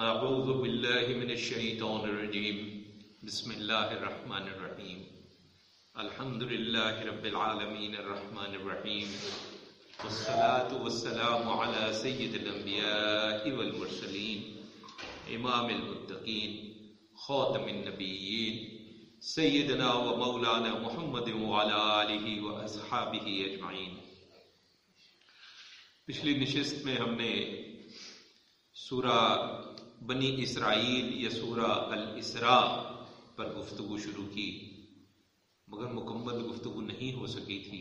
اعوذ باللہ من الشیطان الرجیم بسم اللہ الرحمن الرحیم الحمد للہ رب العالمین الرحمن الرحیم والصلاة والسلام على سید الانبیاء والمرسلین امام المتقین خاتم النبیین سیدنا و مولانا محمد وعلى آلہ و اصحابہ اجمعین پچھلی نشست میں ہم نے سورہ بنی اسرائیل یا سورہ الاسراء پر گفتگو شروع کی، مگر مکمل گفتگو نہیں ہو سکی تھی،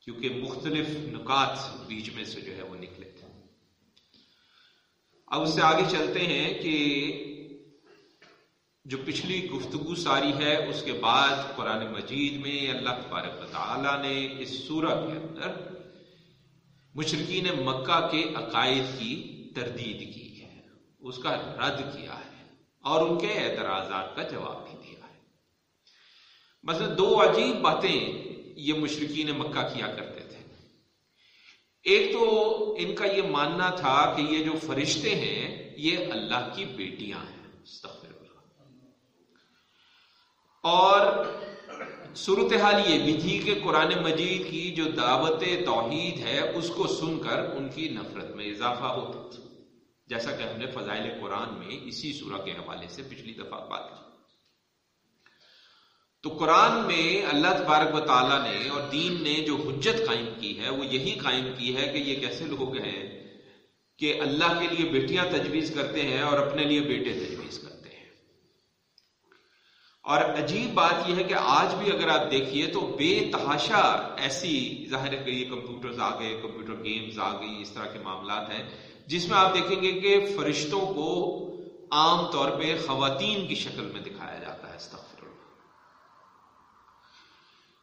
کیونکہ مختلف نکات بیچ میں سے جو ہے وہ نکلے تھے۔ اب اس سے آگے چلتے ہیں کہ جو پچھلی گفتگو ساری ہے، اس کے بعد قرآن مجید میں اللہ تبارک تعالیٰ نے اس سورہ کے اندر مشرقین مکہ کے عقائد کی تردید کی۔ اس کا رد کیا ہے اور ان کے اعتراضات کا جواب بھی دیا ہے۔ مثلا دو عجیب باتیں یہ مشرقین مکہ کیا کرتے تھے۔ ایک تو ان کا یہ ماننا تھا کہ یہ جو فرشتے ہیں، یہ اللہ کی بیٹیاں ہیں۔ اور صورتحال یہ بھی تھی کہ قرآن مجید کی جو دعوت توحید ہے، اس کو سن کر ان کی نفرت میں اضافہ ہوتا تھا۔ جیسا کہ ہم نے فضائل قرآن میں اسی سورہ کے حوالے سے پچھلی دفعہ بات کی۔ تو قرآن میں اللہ تبارک و تعالیٰ نے اور دین نے جو حجت قائم کی ہے، وہ یہی قائم کی ہے کہ یہ کیسے لوگ ہیں کہ اللہ کے لیے بیٹیاں تجویز کرتے ہیں اور اپنے لیے بیٹے تجویز کرتے ہیں۔ اور عجیب بات یہ ہے کہ آج بھی اگر آپ دیکھیے تو بے تحاشا ایسی ظاہر ہے کہ یہ کمپیوٹرز آ گئے، کمپیوٹر گیمز آ گئی، اس طرح کے معاملات ہیں۔ جس میں آپ دیکھیں گے کہ فرشتوں کو عام طور پہ خواتین کی شکل میں دکھایا جاتا ہے، استغفر اللہ۔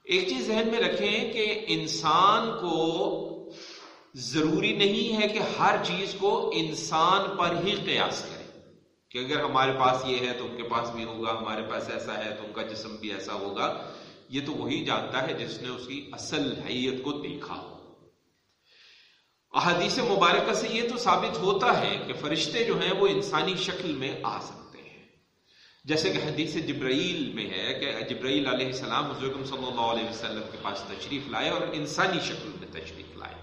ایک چیز ذہن میں رکھیں کہ انسان کو ضروری نہیں ہے کہ ہر چیز کو انسان پر ہی قیاس کرے۔ کہ اگر ہمارے پاس یہ ہے تو ان کے پاس بھی ہوگا، ہمارے پاس ایسا ہے تو ان کا جسم بھی ایسا ہوگا۔ یہ تو وہی جانتا ہے جس نے اس کی اصل حیت کو دیکھا ہو۔ احادیث مبارکہ سے یہ تو ثابت ہوتا ہے کہ فرشتے جو ہیں وہ انسانی شکل میں آ سکتے ہیں۔ جیسے کہ حدیث جبرائیل میں ہے کہ جبرائیل علیہ السلام حضرت صلی اللہ علیہ وسلم کے پاس تشریف لائے اور انسانی شکل میں تشریف لائے۔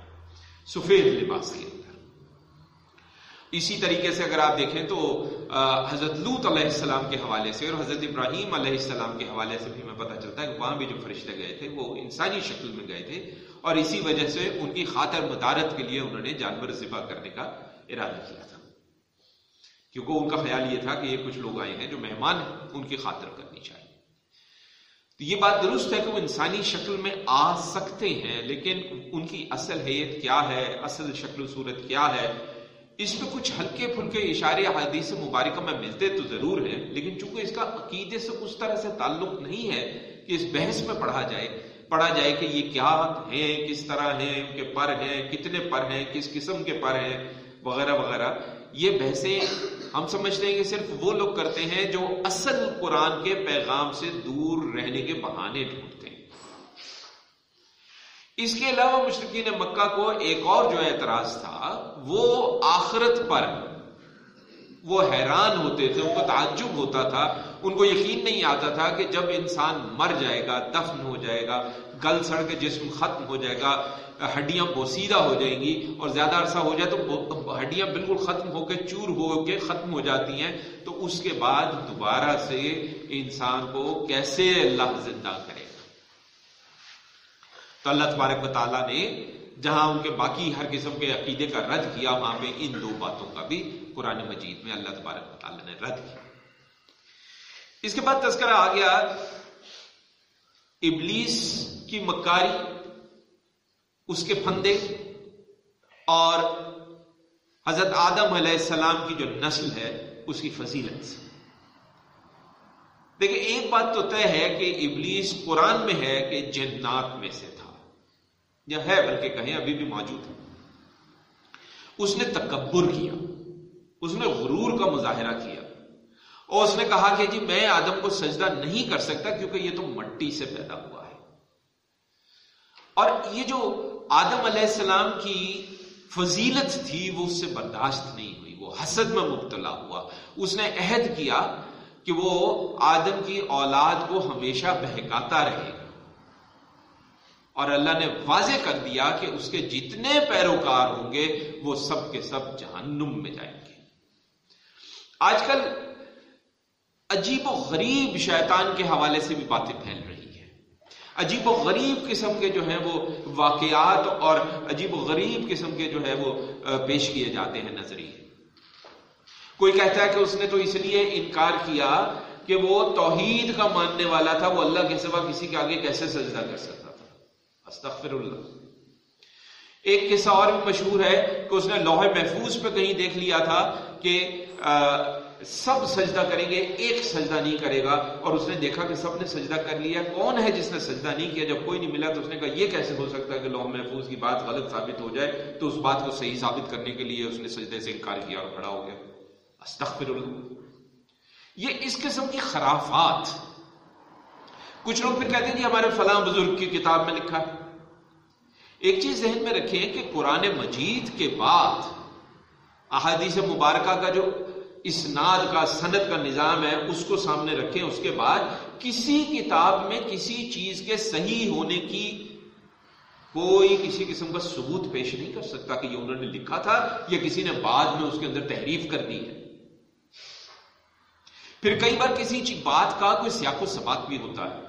سفید لباس کے۔ اندر اسی طریقے سے اگر آپ دیکھیں تو حضرت لوت علیہ السلام کے حوالے سے اور حضرت ابراہیم علیہ السلام کے حوالے سے بھی ہمیں پتہ چلتا ہے کہ وہاں بھی جو فرشتے گئے تھے، وہ انسانی شکل میں گئے تھے اور اسی وجہ سے ان کی خاطر مدارت کے لیے انہوں نے جانور ذبح کرنے کا ارادہ کیا تھا۔ کیونکہ ان کا خیال یہ تھا کہ یہ کچھ لوگ آئے ہیں جو مہمان ہیں، ان کی خاطر کرنی چاہیے۔ تو یہ بات درست ہے کہ وہ انسانی شکل میں آ سکتے ہیں، لیکن ان کی اصل حیت کیا ہے، اصل شکل و صورت کیا ہے اس میں کچھ ہلکے پھلکے اشارے حدیث مبارکہ میں ملتے تو ضرور ہیں، لیکن چونکہ اس کا عقیدے سے اس طرح سے تعلق نہیں ہے کہ اس بحث میں پڑھا جائے پڑھا جائے کہ یہ کیا ہیں، کس طرح ہیں، ان کے پر ہیں، کتنے پر ہیں، کس قسم کے پر ہیں، وغیرہ وغیرہ۔ یہ بحثیں ہم سمجھتے ہیں کہ صرف وہ لوگ کرتے ہیں جو اصل قرآن کے پیغام سے دور رہنے کے بہانے ڈھونڈتے ہیں۔ اس کے علاوہ مشرقین مکہ کو ایک اور جو اعتراض تھا، وہ آخرت پر وہ حیران ہوتے تھے، ان کو تعجب ہوتا تھا، ان کو یقین نہیں آتا تھا کہ جب انسان مر جائے گا، دفن ہو جائے گا، گل سڑ کے جسم ختم ہو جائے گا، ہڈیاں بوسیدہ ہو جائیں گی اور زیادہ عرصہ ہو جائے تو ہڈیاں بالکل ختم ہو کے چور ہو کے ختم ہو جاتی ہیں۔ تو اس کے بعد دوبارہ سے انسان کو کیسے اللہ زندہ کرے؟ تو اللہ تبارک و تعالیٰ نے جہاں ان کے باقی ہر قسم کے عقیدے کا رد کیا، وہاں پہ ان دو باتوں کا بھی قرآن مجید میں اللہ تبارک و تعالیٰ نے رد کیا۔ اس کے بعد تذکرہ آ گیا، ابلیس کی مکاری، اس کے پھندے اور حضرت آدم علیہ السلام کی جو نسل ہے، اس کی فضیلت۔ سے دیکھیں، ایک بات تو طے ہے کہ ابلیس قرآن میں ہے کہ جنات میں سے۔ یا ہے بلکہ کہیں ابھی بھی موجود ہے اس نے تکبر کیا، اس نے غرور کا مظاہرہ کیا اور اس نے کہا کہ جی میں آدم کو سجدہ نہیں کر سکتا کیونکہ یہ تو مٹی سے پیدا ہوا ہے۔ اور یہ جو آدم علیہ السلام کی فضیلت تھی وہ اس سے برداشت نہیں ہوئی، وہ حسد میں مبتلا ہوا۔ اس نے عہد کیا کہ وہ آدم کی اولاد کو ہمیشہ بہکاتا رہے۔ گا اور اللہ نے واضح کر دیا کہ اس کے جتنے پیروکار ہوں گے، وہ سب کے سب جہنم میں جائیں گے۔ آج کل عجیب و غریب شیطان کے حوالے سے بھی باتیں پھیل رہی ہیں۔ عجیب و غریب قسم کے جو ہیں وہ واقعات اور عجیب و غریب قسم کے جو ہے وہ پیش کیے جاتے ہیں نظریے۔ کوئی کہتا ہے کہ اس نے تو اس لیے انکار کیا کہ وہ توحید کا ماننے والا تھا، وہ اللہ کے سوا کسی کے آگے کیسے سجدہ کر سکتا؟ استغفر اللہ ایک قصہ اور بھی مشہور ہے کہ اس نے لوہے محفوظ پہ کہیں دیکھ لیا تھا کہ سب سجدہ کریں گے، ایک سجدہ نہیں کرے گا۔ اور اس نے دیکھا کہ سب نے سجدہ کر لیا۔ کون ہے جس نے سجدہ نہیں کیا؟ جب کوئی نہیں ملا تو اس نے کہا، یہ کیسے ہو سکتا ہے کہ لوہ محفوظ کی بات غلط ثابت ہو جائے؟ تو اس بات کو صحیح ثابت کرنے کے لیے اس نے سجدے سے انکار کیا اور کھڑا ہو گیا۔ استغفر اللہ یہ اس قسم کی خرافات کچھ لوگ پھر کہتے ہیں جی ہمارے فلاں بزرگ کی کتاب میں لکھا ہے۔ ایک چیز ذہن میں رکھیں کہ قرآن مجید کے بعد احادیث مبارکہ کا جو اسناد کا، سند کا نظام ہے، اس کو سامنے رکھیں۔ اس کے بعد کسی کتاب میں کسی چیز کے صحیح ہونے کی کوئی کسی قسم کا ثبوت پیش نہیں کر سکتا کہ یہ انہوں نے لکھا تھا یا کسی نے بعد میں اس کے اندر تحریف کر دی ہے۔ پھر کئی بار کسی بات کا کوئی سیاق و سبات بھی ہوتا ہے۔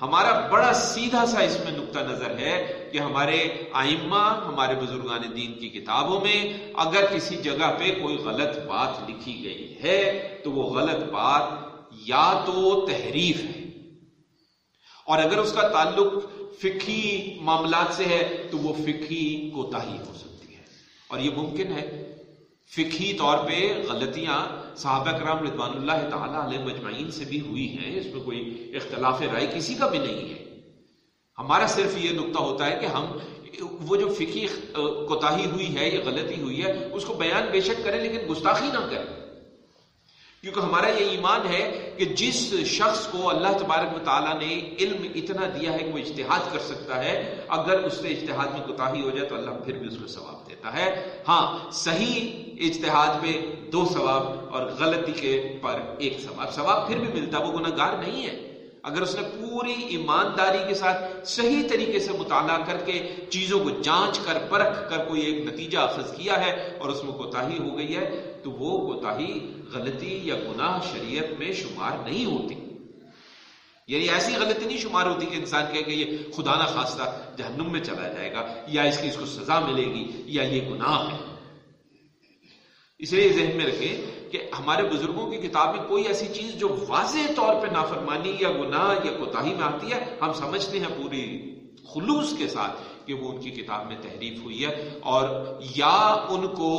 ہمارا بڑا سیدھا سا اس میں نقطہ نظر ہے کہ ہمارے آئمہ، ہمارے بزرگان دین کی کتابوں میں اگر کسی جگہ پہ کوئی غلط بات لکھی گئی ہے تو وہ غلط بات یا تو تحریف ہے۔ اور اگر اس کا تعلق فکی معاملات سے ہے تو وہ فکی کوتا ہی ہو سکتی ہے۔ اور یہ ممکن ہے۔ فکی طور پہ غلطیاں صحابہ کرام رضوان اللہ تعالیٰ علیہ مجمعین سے بھی ہوئی ہیں، اس میں کوئی اختلاف رائے کسی کا بھی نہیں ہے۔ ہمارا صرف یہ نقطہ ہوتا ہے کہ ہم، وہ جو فکی کوتاہی ہوئی ہے یا غلطی ہوئی ہے، اس کو بیان بے شک کریں لیکن گستاخی نہ کریں۔ کیونکہ ہمارا یہ ایمان ہے کہ جس شخص کو اللہ تبارک مطالعہ نے علم اتنا دیا ہے کہ وہ اجتہاد کر سکتا ہے، اگر اس سے اجتہاد میں کوتاہی ہو جائے تو اللہ پھر بھی اس کو ثواب دیتا ہے۔ ہاں صحیح اجتہاد پہ دو ثواب اور غلطی کے پر ایک ثواب۔ ثواب پھر بھی ملتا، وہ گناہ گار نہیں ہے۔ اگر اس نے پوری ایمانداری کے ساتھ صحیح طریقے سے مطالعہ کر کے چیزوں کو جانچ کر، پرکھ کر کوئی ایک نتیجہ اخذ کیا ہے اور اس میں کوتاہی ہو گئی ہے، تو وہ کوتاہی غلطی یا گناہ شریعت میں شمار نہیں ہوتی۔ یعنی ایسی غلطی نہیں شمار ہوتی کہ انسان کہے کہ یہ خدا نہ خواستہ جہنم میں چلا جائے گا یا اس کی اس کو سزا ملے گی یا یہ گناہ ہے۔ اس لیے ذہن میں رکھیں کہ ہمارے بزرگوں کی کتاب میں کوئی ایسی چیز جو واضح طور پہ نافرمانی یا گناہ یا کوتاہی میں آتی ہے، ہم سمجھتے ہیں پوری خلوص کے ساتھ کہ وہ ان کی کتاب میں تحریف ہوئی ہے اور یا ان کو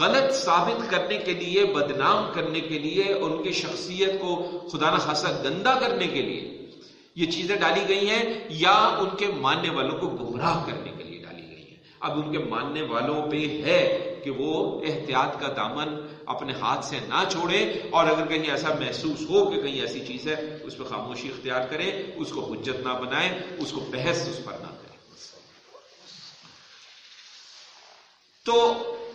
غلط ثابت کرنے کے لیے، بدنام کرنے کے لیے ان کی شخصیت کو خدا نہ خاصا گندا کرنے کے لیے یہ چیزیں ڈالی گئی ہیں، یا ان کے ماننے والوں کو گمراہ کرنے کے لیے ڈالی گئی ہیں۔ اب ان کے ماننے والوں پہ ہے کہ وہ احتیاط کا دامن اپنے ہاتھ سے نہ چھوڑے اور اگر کہیں ایسا محسوس ہو کہ کہیں ایسی چیز ہے، اس پہ خاموشی اختیار کریں، اس کو حجت نہ بنائیں، اس کو بحث اس پر نہ کریں۔ تو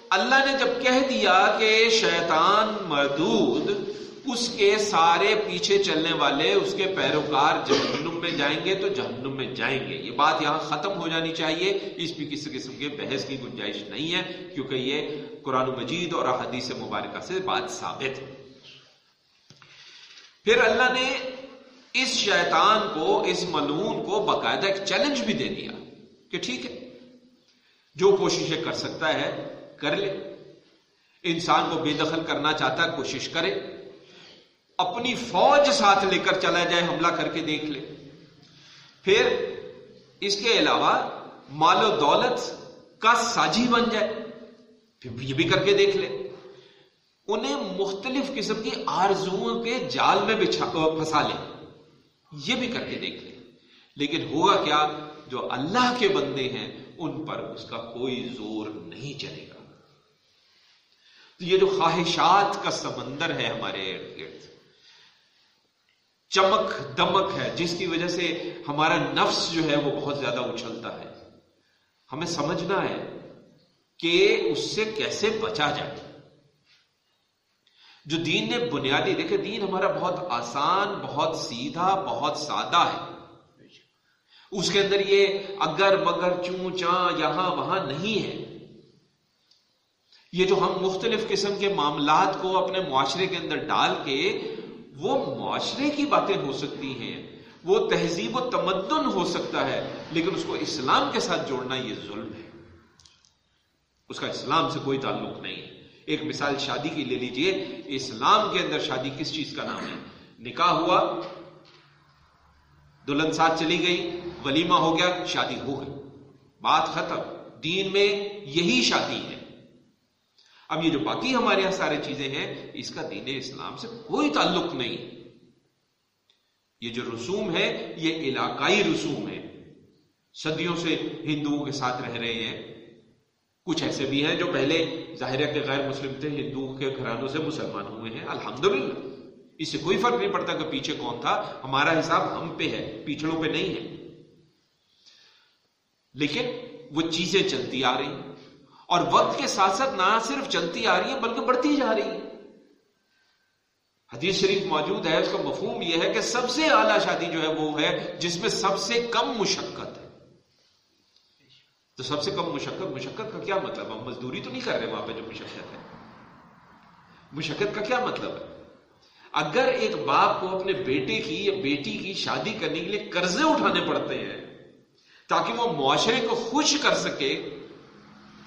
اللہ نے جب کہہ دیا کہ شیطان مردود، اس کے سارے پیچھے چلنے والے، اس کے پیروکار جہنم میں جائیں گے تو جہنم میں جائیں گے۔ یہ بات یہاں ختم ہو جانی چاہیے۔ اس بھی کسی قسم کے بحث کی گنجائش نہیں ہے، کیونکہ یہ قرآن مجید اور احادیث مبارکہ سے بات ثابت ہے۔ پھر اللہ نے اس شیطان کو، اس ملون کو باقاعدہ ایک چیلنج بھی دے دیا کہ ٹھیک ہے، جو کوششیں کر سکتا ہے کر لے۔ انسان کو بے دخل کرنا چاہتا ہے، کوشش کرے۔ اپنی فوج ساتھ لے کر چلا جائے، حملہ کر کے دیکھ لے۔ پھر اس کے علاوہ مال و دولت کا ساجی بن جائے۔ پھر یہ بھی کر کے دیکھ لے انہیں مختلف قسم کی آرزوؤں کے جال میں پھنسا لے یہ بھی کر کے دیکھ لے لیکن ہوگا کیا؟ جو اللہ کے بندے ہیں، ان پر اس کا کوئی زور نہیں چلے گا۔ تو یہ جو خواہشات کا سمندر ہے ہمارے ارد گرد چمک دمک ہے، جس کی وجہ سے ہمارا نفس جو ہے وہ بہت زیادہ اچھلتا ہے۔ ہمیں سمجھنا ہے کہ اس سے کیسے بچا جائے۔ جو دین نے بنیادی دیکھے دین ہمارا بہت آسان، بہت سیدھا، بہت سادہ ہے۔ اس کے اندر یہ اگر مگر چوں چاں یہاں وہاں نہیں ہے۔ یہ جو ہم مختلف قسم کے معاملات کو اپنے معاشرے کے اندر ڈال کے وہ معاشرے کی باتیں ہو سکتی ہیں، وہ تہذیب و تمدن ہو سکتا ہے، لیکن اس کو اسلام کے ساتھ جوڑنا یہ ظلم ہے۔ اس کا اسلام سے کوئی تعلق نہیں۔ ہے ایک مثال شادی کی لے لیجیے۔ اسلام کے اندر شادی کس چیز کا نام ہے؟ نکاح ہوا دلہن ساتھ چلی گئی، ولیمہ ہو گیا، شادی ہو گئی۔ بات ختم۔ دین میں یہی شادی ہے۔ اب یہ جو باقی ہمارے یہاں سارے چیزیں ہیں، اس کا دین اسلام سے کوئی تعلق نہیں۔ یہ جو رسوم ہے یہ علاقائی رسوم ہے صدیوں سے ہندوؤں کے ساتھ رہ رہے ہیں۔ کچھ ایسے بھی ہیں جو پہلے ظاہر کے غیر مسلم تھے، ہندوؤں کے گھرانوں سے مسلمان ہوئے ہیں۔ الحمدللہ۔ اس سے کوئی فرق نہیں پڑتا کہ پیچھے کون تھا۔ ہمارا حساب ہم پہ ہے، پیچھڑوں پہ نہیں ہے۔ لیکن وہ چیزیں چلتی آ رہی ہیں۔ اور وقت کے ساتھ ساتھ نہ صرف چلتی آ رہی ہے بلکہ بڑھتی جا رہی ہے حدیث شریف موجود ہے، اس کا مفہوم یہ ہے کہ سب سے اعلیٰ شادی جو ہے وہ ہے، جس میں سب سے کم مشقت ہے۔ تو سب سے کم مشقت مشقت کا کیا مطلب؟ ہم مزدوری تو نہیں کر رہے وہاں پہ جو مشقت ہے۔ مشقت کا کیا مطلب ہے؟ اگر ایک باپ کو اپنے بیٹے کی یا بیٹی کی شادی کرنے کے لیے قرضے اٹھانے پڑتے ہیں، تاکہ وہ معاشرے کو خوش کر سکے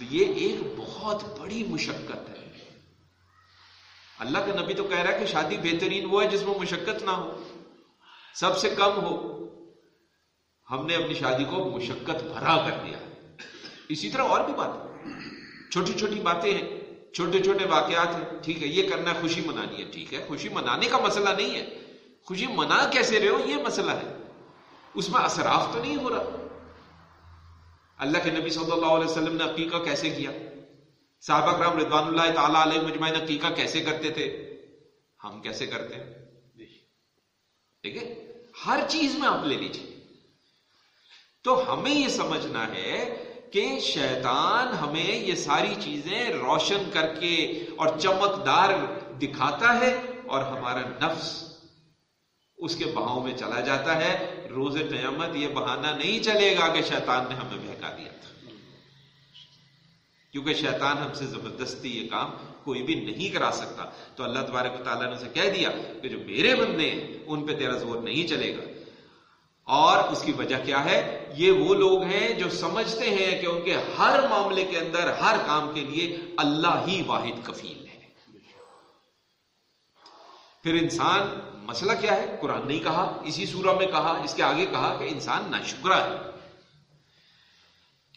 تو یہ ایک بہت بڑی مشقت ہے۔ اللہ کا نبی تو کہہ رہا ہے کہ شادی بہترین وہ ہے جس میں مشقت نہ ہو۔ سب سے کم ہو۔ ہم نے اپنی شادی کو مشقت بھرا کر دیا۔ اسی طرح اور بھی بات چھوٹی چھوٹی باتیں ہیں۔ چھوٹے چھوٹے واقعات ہیں۔ ٹھیک ہے، یہ کرنا ہے خوشی منانی ہے۔ ٹھیک ہے، خوشی منانے کا مسئلہ نہیں ہے۔ خوشی منا کیسے رہے ہو؟ یہ مسئلہ ہے۔ اس میں اثراف تو نہیں ہو رہا۔ اللہ کے نبی صلی اللہ علیہ وسلم نے عقیقہ کیسے کیا؟ صحابہ کرام رضوان اللہ تعالیٰ علیہ مجمعین عقیقہ کیسے کرتے تھے؟ ہم کیسے کرتے ہیں؟ ٹھیک ہے؟ ہر چیز میں آپ لے لیجیے تو ہمیں یہ سمجھنا ہے کہ شیطان ہمیں یہ ساری چیزیں روشن کر کے اور چمکدار دکھاتا ہے اور ہمارا نفس اس کے بہاؤ میں چلا جاتا ہے۔ روز قیامت یہ بہانہ نہیں چلے گا کہ شیطان نے ہمیں بہکا دیا تھا۔ کیونکہ شیطان ہم سے زبردستی یہ کام کوئی بھی نہیں کرا سکتا۔ تو اللہ تبارک و تعالیٰ نے اسے کہہ دیا کہ جو میرے بندے ہیں، ان پہ تیرا زور نہیں چلے گا۔ اور اس کی وجہ کیا ہے؟ یہ وہ لوگ ہیں جو سمجھتے ہیں کہ ان کے ہر معاملے کے اندر، ہر کام کے لیے اللہ ہی واحد کفیل۔ پھر انسان مسئلہ کیا ہے؟ قرآن نہیں کہا، اسی سورہ میں کہا، اس کے آگے کہا کہ انسان نہ شکرا ہے۔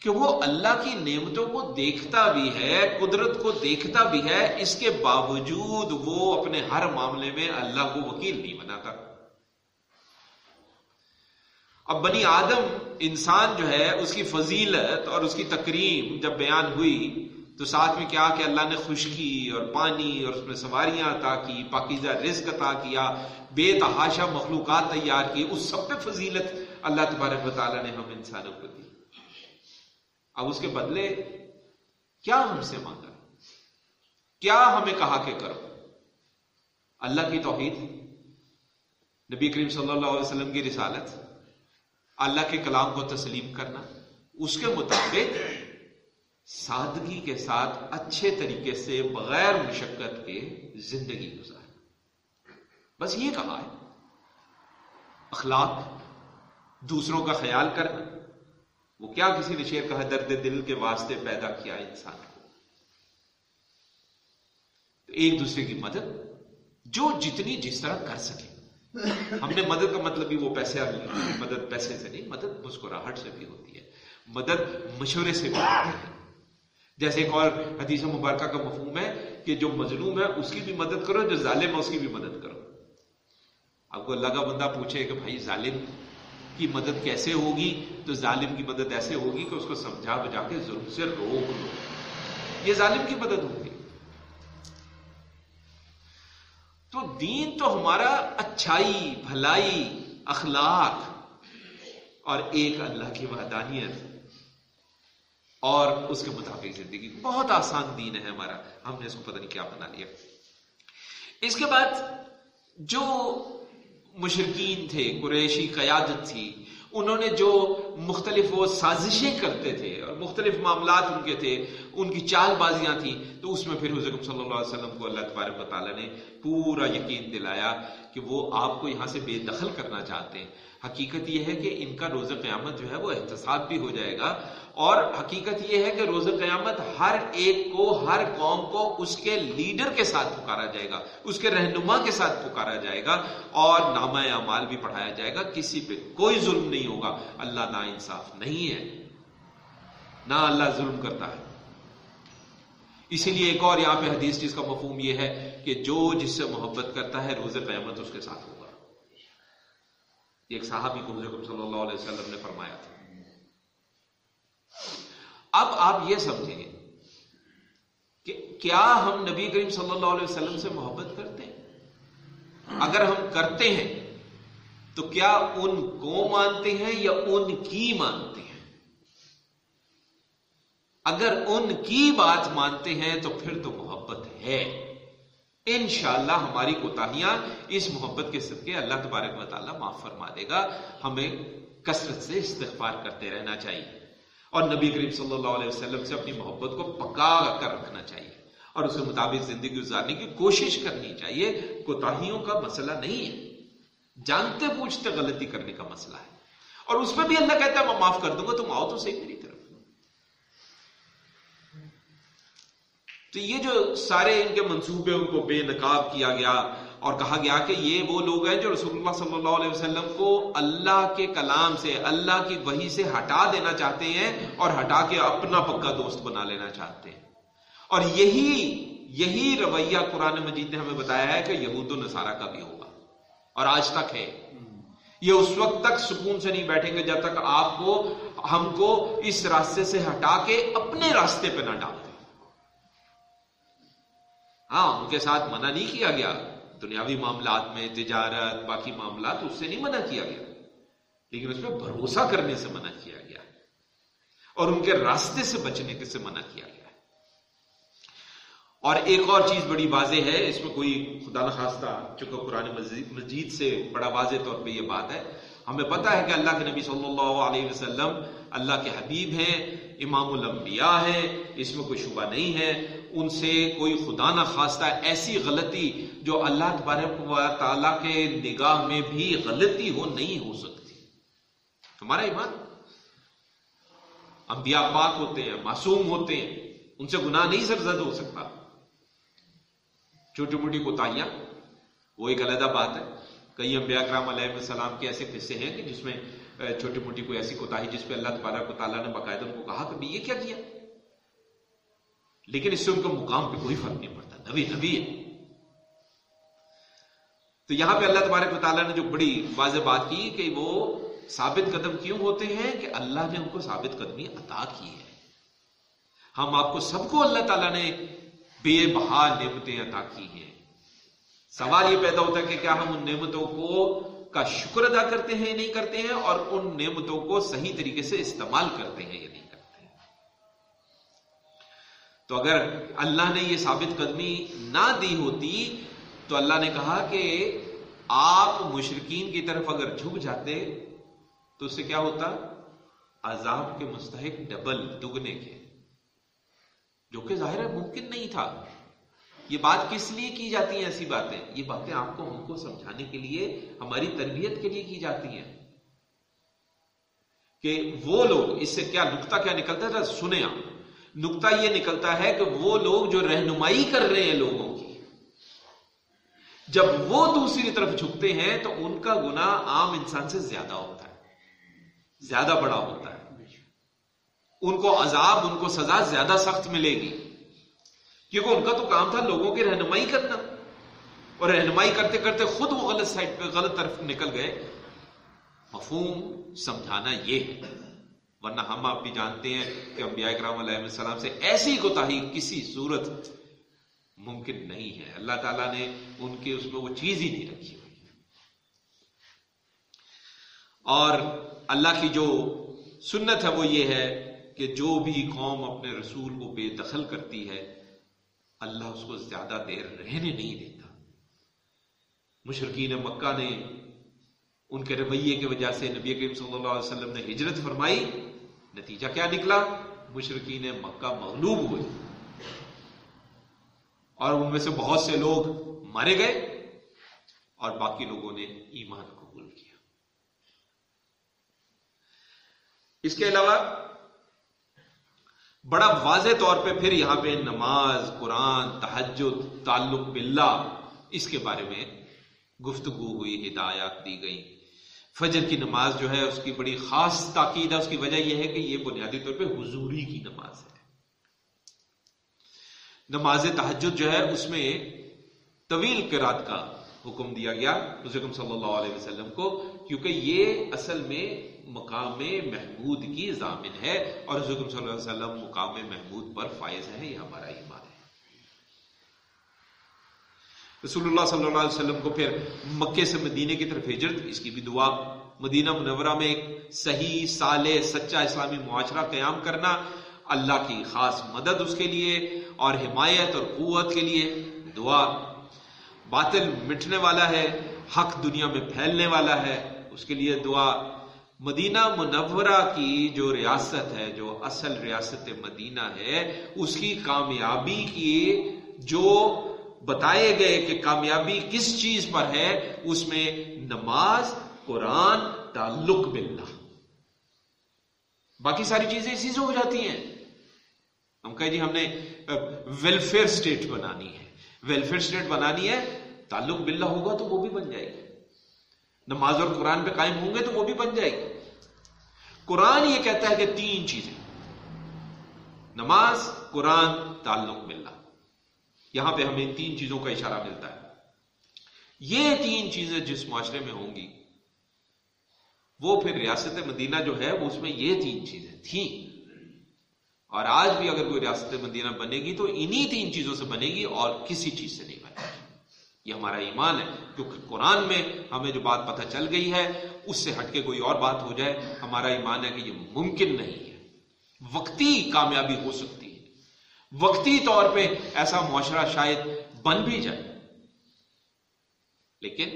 کہ وہ اللہ کی نعمتوں کو دیکھتا بھی ہے، قدرت کو دیکھتا بھی ہے، اس کے باوجود وہ اپنے ہر معاملے میں اللہ کو وکیل نہیں بناتا۔ اب بنی آدم انسان جو ہے، اس کی فضیلت اور اس کی تکریم جب بیان ہوئی تو ساتھ میں کیا کہ اللہ نے خشکی اور پانی اور اس میں سواریاں عطا کی، پاکیزہ رزق عطا کیا، بے تحاشا مخلوقات تیار کی اس سب پہ فضیلت اللہ تبارک و تعالیٰ نے ہم انسانوں کو دی۔ اب اس کے بدلے کیا ہم سے مانگا؟ کیا ہمیں کہا کہ کرو؟ اللہ کی توحید، نبی کریم صلی اللہ علیہ وسلم کی رسالت، اللہ کے کلام کو تسلیم کرنا، اس کے مطابق سادگی کے ساتھ اچھے طریقے سے بغیر مشقت کے زندگی گزار بس یہ کہا ہے، اخلاق، دوسروں کا خیال کرنا، وہ کیا کسی نے شیر کہا، درد دل کے واسطے پیدا کیا انسان کو؟ ایک دوسرے کی مدد، جو جتنی جس طرح کر سکے۔ ہم نے مدد کا مطلب بھی وہ پیسے مدد پیسے سے نہیں، مدد مسکراہٹ سے بھی ہوتی ہے۔ مدد مشورے سے بھی ہوتی ہے۔ جیسے ایک اور حدیث مبارکہ کا مفہوم ہے کہ جو مظلوم ہے، اس کی بھی مدد کرو، جو ظالم ہے، اس کی بھی مدد کرو۔ اب کو اللہ کا بندہ پوچھے کہ بھائی ظالم کی مدد کیسے ہوگی؟ تو ظالم کی مدد ایسے ہوگی کہ اس کو سمجھا بجا کے ضرور سے روک لو یہ ظالم کی مدد ہوگی۔ تو دین تو ہمارا اچھائی، بھلائی، اخلاق اور ایک اللہ کی وحدانیت۔ اور اس کے مطابق زندگی۔ بہت آسان دین ہے ہمارا۔ ہم نے اس کو پتہ نہیں کیا بنا لیا۔ اس کے بعد جو مشرقین تھے، قریشی قیادت تھی، انہوں نے جو مختلف وہ سازشیں کرتے تھے اور مختلف معاملات ان کے تھے، ان کی چال بازیاں تھیں، تو اس میں پھر حضرت صلی اللہ علیہ وسلم کو اللہ تبارک و تعالیٰ نے پورا یقین دلایا کہ وہ آپ کو یہاں سے بے دخل کرنا چاہتے ہیں۔ حقیقت یہ ہے کہ ان کا روز قیامت جو ہے وہ احتساب بھی ہو جائے گا اور حقیقت یہ ہے کہ روز قیامت ہر ایک کو، ہر قوم کو اس کے لیڈر کے ساتھ پکارا جائے گا، اس کے رہنما کے ساتھ پکارا جائے گا اور نامہ اعمال بھی پڑھایا جائے گا، کسی پہ کوئی ظلم نہیں ہوگا، اللہ نا انصاف نہیں ہے نہ اللہ ظلم کرتا ہے۔ اسی لیے ایک اور یہاں پہ حدیث جس کا مفہوم یہ ہے کہ جو جس سے محبت کرتا ہے روز قیامت اس کے ساتھ ہوگا۔ ایک صحابی کو حضرت صلی اللہ علیہ وسلم نے فرمایا تھا۔ اب آپ یہ سمجھیں کہ کیا ہم نبی کریم صلی اللہ علیہ وسلم سے محبت کرتے ہیں؟ اگر ہم کرتے ہیں، تو کیا ان کو مانتے ہیں یا ان کی مانتے ہیں؟ اگر ان کی بات مانتے ہیں، تو پھر تو محبت ہے۔ انشاءاللہ ہماری کوتاہیاں اس محبت کے صدقے اللہ تبارک مطالعہ معاف فرما دے گا۔ ہمیں کثرت سے استغفار کرتے رہنا چاہیے۔ اور نبی کریم صلی اللہ علیہ وسلم سے اپنی محبت کو پکا کر رکھنا چاہیے اور اسے مطابق زندگی گزارنے کی کوشش کرنی چاہیے۔ کوتاہیوں کا مسئلہ نہیں ہے۔ جانتے پوچھتے غلطی کرنے کا مسئلہ ہے۔ اور اس میں بھی اللہ کہتا ہے، میں معاف کر دوں گا، تم آؤ تو صحیح میری طرف تو یہ جو سارے ان کے منصوبے ان کو بے نقاب کیا گیا اور کہا گیا کہ یہ وہ لوگ ہیں جو رسول اللہ صلی اللہ علیہ وسلم کو اللہ کے کلام سے، اللہ کی وحی سے ہٹا دینا چاہتے ہیں اور ہٹا کے اپنا پکا دوست بنا لینا چاہتے ہیں۔ اور یہی یہی رویہ قرآن مجید نے ہمیں بتایا ہے کہ یہود و نصارہ کا بھی ہوگا۔ اور آج تک ہے۔ یہ اس وقت تک سکون سے نہیں بیٹھیں گے جب تک آپ کو، ہم کو اس راستے سے ہٹا کے اپنے راستے پہ نہ ڈالتے ہاں ان کے ساتھ منع نہیں کیا گیا۔ دنیاوی معاملات میں تجارت، باقی معاملات، اس سے نہیں منع کیا گیا۔ لیکن اس پہ بھروسہ کرنے سے منع کیا گیا۔ اور ان کے راستے سے بچنے کے سے منع کیا گیا۔ اور ایک اور چیز بڑی واضح ہے، اس میں کوئی خدا نخواستہ چونکہ قرآن مجید سے بڑا واضح طور پہ یہ بات ہے، ہمیں پتا ہے کہ اللہ کے نبی صلی اللہ علیہ وسلم اللہ کے حبیب ہیں، امام الانبیاء ہیں، اس میں کوئی شبہ نہیں ہے۔ ان سے کوئی خدا نہ خواستہ ایسی غلطی جو اللہ تبارک و تعالیٰ کے نگاہ میں بھی غلطی ہو نہیں ہو سکتی۔ ہمارا ایمان۔ انبیاء پاک ہوتے ہیں، معصوم ہوتے ہیں، ان سے گناہ نہیں سرزد ہو سکتا۔ چھوٹی موٹی کوتاہیاں، وہ ایک علیحدہ بات ہے۔ کئی انبیاء کرام علیہ السلام کے ایسے قصے ہیں کہ جس میں چھوٹی موٹی کوئی ایسی کوتا جس پہ اللہ تبارک و تعالیٰ نے باقاعدہ ان کو کہا کہ یہ کیا کیا؟ لیکن اس سے ان کا مقام پہ کوئی فرق نہیں پڑتا، نبی نبی ہے تو یہاں پہ اللہ تبارک و تعالیٰ نے جو بڑی واضح بات کی کہ وہ ثابت قدم کیوں ہوتے ہیں کہ اللہ نے ان کو ثابت قدمی عطا کی ہے۔ ہم آپ کو سب کو اللہ تعالیٰ نے بے بہا نعمتیں عطا کی ہیں۔ سوال یہ پیدا ہوتا ہے کہ کیا ہم ان نعمتوں کو کا شکر ادا کرتے ہیں یا نہیں کرتے ہیں اور ان نعمتوں کو صحیح طریقے سے استعمال کرتے ہیں یا نہیں؟ تو اگر اللہ نے یہ ثابت قدمی نہ دی ہوتی تو اللہ نے کہا کہ آپ مشرقین کی طرف اگر جھک جاتے تو اس سے کیا ہوتا؟ عذاب کے مستحق ڈبل دگنے کے۔ جو کہ ظاہر ہے ممکن نہیں تھا۔ یہ بات کس لیے کی جاتی ہیں ایسی باتیں؟ یہ باتیں آپ کو ہم کو سمجھانے کے لیے، ہماری تربیت کے لیے کی جاتی ہیں۔ کہ وہ لوگ اس سے کیا نکتا کیا نکلتا تھا؟ سنیں آپ۔ نکتا یہ نکلتا ہے کہ وہ لوگ جو رہنمائی کر رہے ہیں لوگوں کی، جب وہ دوسری طرف جھکتے ہیں تو ان کا گنا عام انسان سے زیادہ ہوتا ہے، زیادہ بڑا ہوتا ہے۔ ان کو عذاب، ان کو سزا زیادہ سخت ملے گی۔ کیونکہ ان کا تو کام تھا لوگوں کی رہنمائی کرنا۔ اور رہنمائی کرتے کرتے خود وہ غلط سائڈ پہ، غلط طرف نکل گئے۔ مفہوم، سمجھانا یہ ہے۔ ورنہ ہم آپ بھی جانتے ہیں کہ انبیاء کرام علیہ السلام سے ایسی کوتاہی کسی صورت ممکن نہیں ہے۔ اللہ تعالیٰ نے ان کے اس میں وہ چیز ہی نہیں رکھی ہوئی۔ اور اللہ کی جو سنت ہے وہ یہ ہے کہ جو بھی قوم اپنے رسول کو بے دخل کرتی ہے، اللہ اس کو زیادہ دیر رہنے نہیں دیتا۔ مشرقین مکہ نے ان کے رویے کی وجہ سے نبی کریم صلی اللہ علیہ وسلم نے ہجرت فرمائی۔ نتیجہ کیا نکلا؟ مشرقین مکہ مغلوب ہوئے۔ اور ان میں سے بہت سے لوگ مارے گئے اور باقی لوگوں نے ایمان قبول کیا۔ اس کے علاوہ بڑا واضح طور پہ پھر یہاں پہ نماز، قرآن تحجد تعلق باللہ، اس کے بارے میں گفتگو ہوئی، ہدایات دی گئی فجر کی نماز جو ہے اس کی بڑی خاص تاکید ہے، اس کی وجہ یہ ہے کہ یہ بنیادی طور پہ حضوری کی نماز ہے۔ نماز تحجد جو ہے، اس میں طویل کرات کا حکم دیا گیا حضرت صلی اللہ علیہ وسلم کو، کیونکہ یہ اصل میں مقام محمود کی ضامن ہے اور حضرت صلی اللہ علیہ وسلم مقام محمود پر فائز ہے یہ ہمارا ایمان ہے رسول اللہ صلی اللہ علیہ وسلم کو پھر مکے سے مدینے کی طرف ہجرت، اس کی بھی دعا، مدینہ منورہ میں ایک صحیح سالے سچا اسلامی معاشرہ قیام کرنا اللہ کی خاص مدد اس کے لیے اور حمایت اور قوت کے لیے دعا۔ باطل مٹنے والا ہے، حق دنیا میں پھیلنے والا ہے، اس کے لیے دعا۔ مدینہ منورہ کی جو ریاست ہے، جو اصل ریاست مدینہ ہے، اس کی کامیابی کی جو بتائے گئے کہ کامیابی کس چیز پر ہے، اس میں نماز، قرآن، تعلق باللہ۔ باقی ساری چیزیں اسی سے ہو جاتی ہیں۔ ہم کہیں جی ہم نے ویلفیئر اسٹیٹ بنانی ہے۔ ویلفیئر اسٹیٹ بنانی ہے، تعلق باللہ ہوگا تو وہ بھی بن جائے گی۔ نماز اور قرآن پہ قائم ہوں گے تو وہ بھی بن جائے گی۔ قرآن یہ کہتا ہے کہ تین چیزیں۔ نماز، قرآن، تعلق ملنا یہاں پہ ہمیں تین چیزوں کا اشارہ ملتا ہے۔ یہ تین چیزیں جس معاشرے میں ہوں گی، وہ پھر ریاست مدینہ جو ہے، وہ اس میں یہ تین چیزیں تھیں۔ اور آج بھی اگر کوئی ریاست مدینہ بنے گی تو انہی تین چیزوں سے بنے گی اور کسی چیز سے نہیں بنے گی۔ یہ ہمارا ایمان ہے، کیونکہ قرآن میں ہمیں جو بات پتہ چل گئی ہے، اس سے ہٹ کے کوئی اور بات ہو جائے، ہمارا ایمان ہے کہ یہ ممکن نہیں ہے۔ وقتی کامیابی ہو سکتی ہے۔ وقتی طور پہ ایسا معاشرہ شاید بن بھی جائے۔ لیکن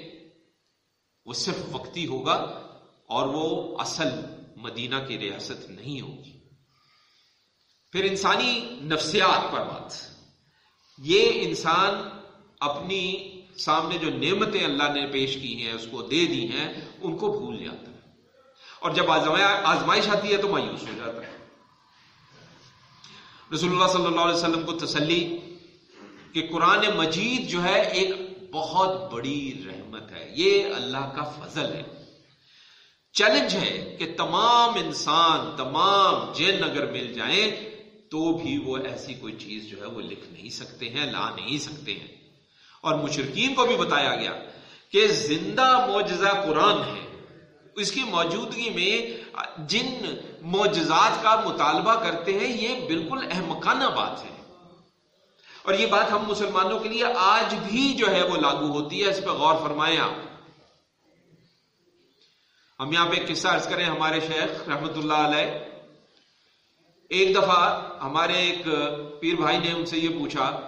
وہ صرف وقتی ہوگا اور وہ اصل مدینہ کی ریاست نہیں ہوگی۔ پھر انسانی نفسیات پر بات۔ یہ انسان اپنی سامنے جو نعمتیں اللہ نے پیش کی ہیں، اس کو دے دی ہیں، ان کو بھول جاتا ہے۔ اور جب آزمائش آتی ہے تو مایوس ہو جاتا ہے۔ رسول اللہ صلی اللہ علیہ وسلم کو تسلی کہ قرآن مجید جو ہے ایک بہت بڑی رحمت ہے، یہ اللہ کا فضل ہے۔ چیلنج ہے کہ تمام انسان، تمام جن اگر مل جائیں تو بھی وہ ایسی کوئی چیز جو ہے وہ لکھ نہیں سکتے ہیں، لا نہیں سکتے ہیں۔ اور مشرقین کو بھی بتایا گیا کہ زندہ معجزہ قرآن ہے۔ اس کی موجودگی میں جن معجزات کا مطالبہ کرتے ہیں، یہ بالکل احمقانہ بات ہے۔ اور یہ بات ہم مسلمانوں کے لیے آج بھی جو ہے وہ لاگو ہوتی ہے، اس پہ غور فرمایا ہم یہاں پہ قصہ عرض کریں، ہمارے شیخ رحمت اللہ علیہ۔ ایک دفعہ ہمارے ایک پیر بھائی نے ان سے یہ پوچھا،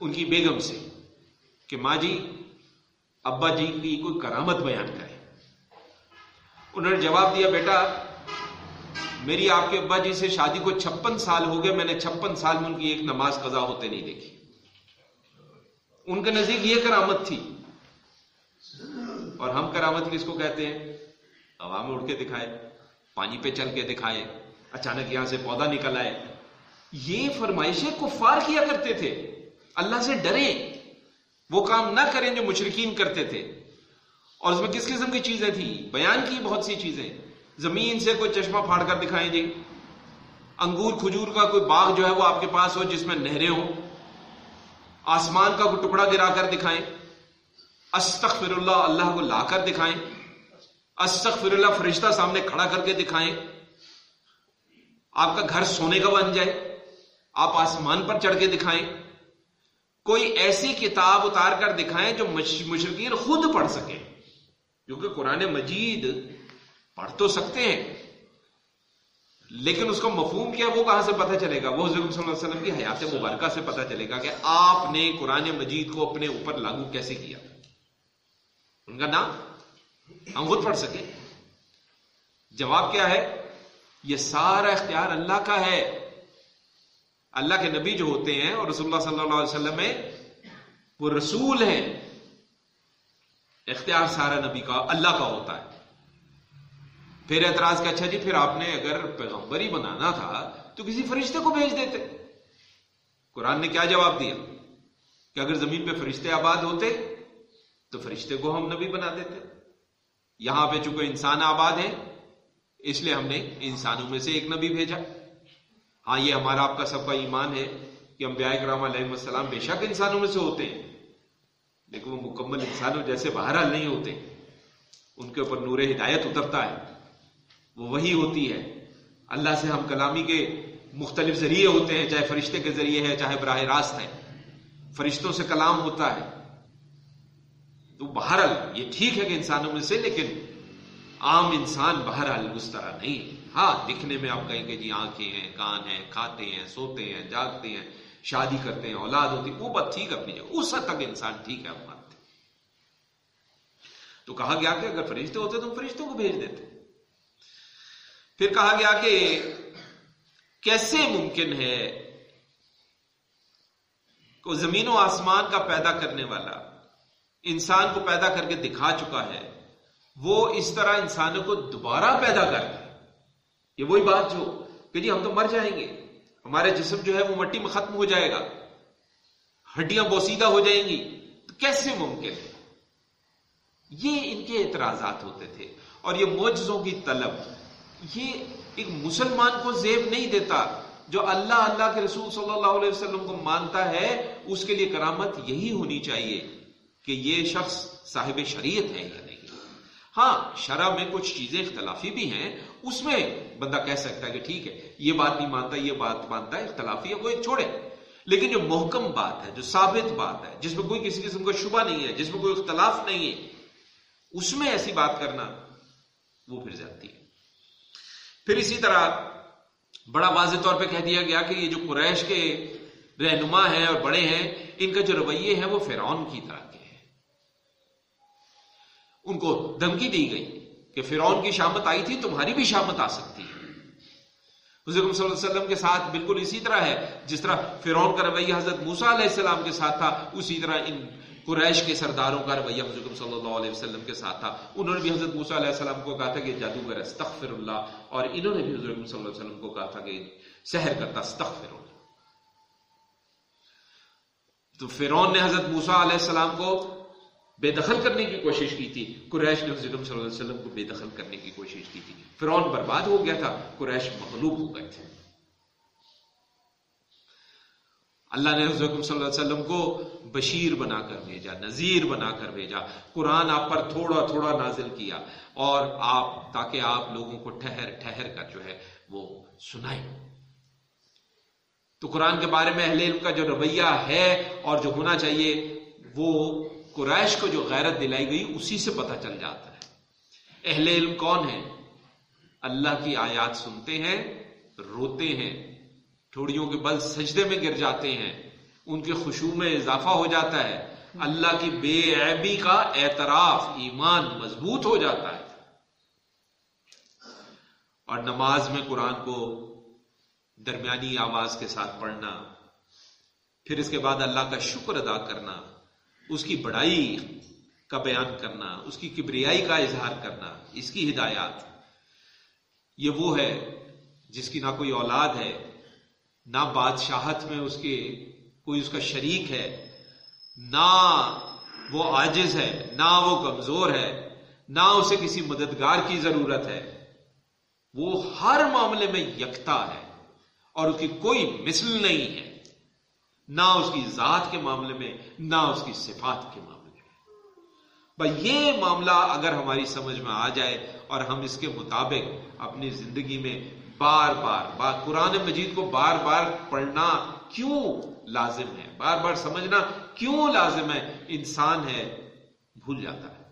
ان کی بیگم سے، کہ ماں جی ابا جی کی کوئی کرامت بیان کرے انہوں نے جواب دیا، بیٹا میری آپ کے ابا جی سے شادی کو چھپن سال ہو گئے، میں نے چھپن سال میں ان کی ایک نماز قضا ہوتے نہیں دیکھی۔ ان کے نزدیک یہ کرامت تھی۔ اور ہم کرامت کس کو کہتے ہیں؟ ہوا میں اڑ کے دکھائے، پانی پہ چل کے دکھائے، اچانک یہاں سے پودا نکل آئے۔ یہ فرمائشیں کفار کیا کرتے تھے۔ اللہ سے ڈریں۔ وہ کام نہ کریں جو مشرقین کرتے تھے۔ اور اس میں کس قسم کی چیزیں تھیں؟ بیان کی بہت سی چیزیں۔ زمین سے کوئی چشمہ پھاڑ کر دکھائیں جی۔ انگور کھجور کا کوئی باغ جو ہے وہ آپ کے پاس ہو جس میں نہریں ہوں۔ آسمان کا کوئی ٹکڑا گرا کر دکھائیں۔ استغفر اللہ اللہ کو لا کر دکھائیں۔ استغفر اللہ فرشتہ سامنے کھڑا کر کے دکھائیں۔ آپ کا گھر سونے کا بن جائے۔ آپ آسمان پر چڑھ کے دکھائیں۔ کوئی ایسی کتاب اتار کر دکھائیں جو مشرقین خود پڑھ سکیں۔ کیونکہ قرآن مجید پڑھ تو سکتے ہیں، لیکن اس کا مفہوم کیا وہ کہاں سے پتہ چلے گا؟ وہ حضرت صلی اللہ علیہ وسلم کی حیات مبارکہ سے پتہ چلے گا کہ آپ نے قرآن مجید کو اپنے اوپر لاگو کیسے کیا۔ ان کا نام ہم خود پڑھ سکیں۔ جواب کیا ہے؟ یہ سارا اختیار اللہ کا ہے۔ اللہ کے نبی جو ہوتے ہیں اور رسول اللہ صلی اللہ علیہ وسلم میں وہ رسول ہیں۔ اختیار سارا نبی کا، اللہ کا ہوتا ہے۔ پھر اعتراض کا اچھا جی پھر آپ نے اگر پیغمبری بنانا تھا تو کسی فرشتے کو بھیج دیتے۔ قرآن نے کیا جواب دیا؟ کہ اگر زمین پہ فرشتے آباد ہوتے تو فرشتے کو ہم نبی بنا دیتے۔ یہاں پہ چونکہ انسان آباد ہے، اس لیے ہم نے انسانوں میں سے ایک نبی بھیجا۔ ہاں یہ ہمارا آپ کا سب کا ایمان ہے کہ ہم بیائے کرام علیہ السلام بے شک انسانوں میں سے ہوتے ہیں۔ لیکن وہ مکمل انسانوں جیسے بہرحال نہیں ہوتے۔ ان کے اوپر نور ہدایت اترتا ہے۔ وہ وہی ہوتی ہے۔ اللہ سے ہم کلامی کے مختلف ذریعے ہوتے ہیں، چاہے فرشتے کے ذریعے ہے چاہے براہ راست ہے فرشتوں سے کلام ہوتا ہے۔ تو بہرحال یہ ٹھیک ہے کہ انسانوں میں سے، لیکن عام انسان بہرحال اس طرح نہیں ہاں دکھنے میں آپ کہیں کہ جی آنکھیں ہیں، کان ہیں، کھاتے ہیں، سوتے ہیں، جاگتے ہیں، شادی کرتے ہیں، اولاد ہوتی وہ بات ٹھیک اپنی جگہ۔ اس حد تک انسان ٹھیک ہے، ہم مانتے تو کہا گیا کہ اگر فرشتے ہوتے تو ہم فرشتوں کو بھیج دیتے پھر کہا گیا کہ کیسے ممکن ہے کو زمین و آسمان کا پیدا کرنے والا انسان کو پیدا کر کے دکھا چکا ہے، وہ اس طرح انسانوں کو دوبارہ پیدا کر دے۔ یہ وہی بات جو کہ جی ہم تو مر جائیں گے، ہمارے جسم جو ہے وہ مٹی میں ختم ہو جائے گا، ہڈیاں بوسیدہ ہو جائیں گی۔ تو کیسے ممکن ہے؟ یہ ان کے اعتراضات ہوتے تھے اور یہ موجزوں کی طلب۔ یہ ایک مسلمان کو زیب نہیں دیتا جو اللہ اللہ کے رسول صلی اللہ علیہ وسلم کو مانتا ہے، اس کے لیے کرامت یہی ہونی چاہیے کہ یہ شخص صاحب شریعت ہے یا نہیں۔ ہاں شرح میں کچھ چیزیں اختلافی بھی ہیں، اس میں بندہ کہہ سکتا ہے کہ ٹھیک ہے، یہ بات نہیں مانتا، یہ بات مانتا ہے، اختلافی ہے، کوئی چھوڑے۔ لیکن جو محکم بات ہے، جو ثابت بات ہے، جس میں کوئی کسی قسم کا شبہ نہیں ہے، جس میں کوئی اختلاف نہیں ہے، اس میں ایسی بات کرنا وہ پھر جاتی ہے۔ پھر اسی طرح بڑا واضح طور پہ کہہ دیا گیا کہ یہ جو قریش کے رہنما ہیں اور بڑے ہیں، ان کا جو رویے ہیں وہ فرعون کی طرح کے ہیں۔ ان کو دھمکی دی گئی کہ فرعون کی شامت آئی تھی، تمہاری بھی شامت آ سکتی ہے۔ حضرت صلی اللہ علیہ وسلم کے ساتھ بالکل اسی طرح ہے، جس طرح فرعون کا رویہ حضرت موسا علیہ السلام کے ساتھ تھا، اسی طرح ان قریش کے سرداروں کا رویہ حضرت صلی اللہ علیہ وسلم کے ساتھ تھا۔ انہوں نے بھی حضرت موسا علیہ السلام کو کہا تھا کہ جادوگر استغفر اللہ اور انہوں نے بھی حضرت صلی اللہ علیہ وسلم کو کہا تھا کہ سحر کرتا استغفر اللہ تو فرعون نے حضرت موسا علیہ السلام کو بے دخل کرنے کی کوشش کی تھی۔ قریش نے حضرت صلی اللہ علیہ وسلم کو بے دخل کرنے کی کوشش کی تھی۔ فرعون برباد ہو گیا تھا، قریش مغلوب ہو گئے تھے۔ اللہ نے حضرت صلی اللہ علیہ وسلم کو بشیر بنا کر بھیجا، نذیر بنا کر بھیجا۔ قرآن آپ پر تھوڑا تھوڑا نازل کیا اور آپ، تاکہ آپ لوگوں کو ٹھہر ٹھہر کر جو ہے وہ سنائیں۔ تو قرآن کے بارے میں اہل علم کا جو رویہ ہے اور جو ہونا چاہیے، وہ قریش کو جو غیرت دلائی گئی، اسی سے پتہ چل جاتا ہے۔ اہل علم کون ہے اللہ کی آیات سنتے ہیں، روتے ہیں ٹھوڑیوں کے بل سجدے میں گر جاتے ہیں، ان کے خوشبو میں اضافہ ہو جاتا ہے۔ اللہ کی بے عیبی کا اعتراف، ایمان مضبوط ہو جاتا ہے۔ اور نماز میں قرآن کو درمیانی آواز کے ساتھ پڑھنا، پھر اس کے بعد اللہ کا شکر ادا کرنا، اس کی بڑائی کا بیان کرنا، اس کی کبریائی کا اظہار کرنا، اس کی ہدایات، یہ وہ ہے جس کی نہ کوئی اولاد ہے۔ نہ بادشاہت میں اس کے کوئی اس کا شریک ہے، نہ وہ آجز ہے، نہ وہ کمزور ہے، نہ اسے کسی مددگار کی ضرورت ہے۔ وہ ہر معاملے میں یکتا ہے اور اس کی کوئی مثل نہیں ہے۔ نہ اس کی ذات کے معاملے میں، نہ اس کی صفات کے معاملے میں۔ بھائی یہ معاملہ اگر ہماری سمجھ میں آ جائے اور ہم اس کے مطابق اپنی زندگی میں بار بار بار قرآن مجید کو بار بار پڑھنا کیوں لازم ہے؟ بار بار سمجھنا کیوں لازم ہے؟ انسان ہے، بھول جاتا ہے۔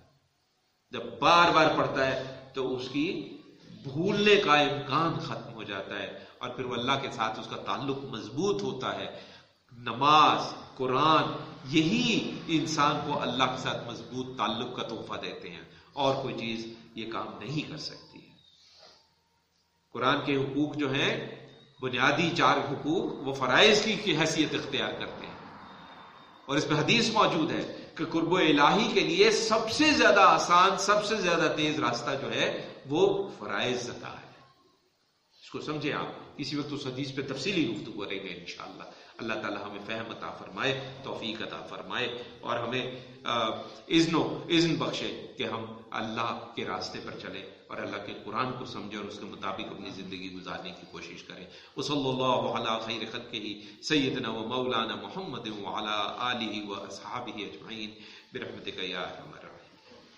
جب بار بار پڑھتا ہے تو اس کی بھولنے کا امکان ختم ہو جاتا ہے اور پھر وہ اللہ کے ساتھ اس کا تعلق مضبوط ہوتا ہے۔ نماز، قرآن، یہی انسان کو اللہ کے ساتھ مضبوط تعلق کا تحفہ دیتے ہیں۔ اور کوئی چیز یہ کام نہیں کر سکتی قرآن کے حقوق جو ہیں، بنیادی چار حقوق، وہ فرائض کی حیثیت اختیار کرتے ہیں۔ اور اس میں حدیث موجود ہے کہ قرب و الہی کے لیے سب سے زیادہ آسان، سب سے زیادہ تیز راستہ جو ہے، وہ فرائض زدہ ہے۔ اس کو سمجھے آپ کسی وقت اس حدیث پہ تفصیلی گفتگو کریں گے انشاءاللہ۔ اللہ تعالی ہمیں فہم عطا فرمائے، توفیق عطا فرمائے، اور ہمیں اذن و اذن بخشے کہ ہم اللہ کے راستے پر چلیں۔ اور اللہ کے قرآن کو سمجھے اور اس کے مطابق اپنی زندگی گزارنے کی کوشش کریں وہ صلی اللہ علیہ خیر خط کے ہی سیدنا و مولانا محمد و علیہ علی و اصحاب اجمعین۔ برحمتک یا رحمت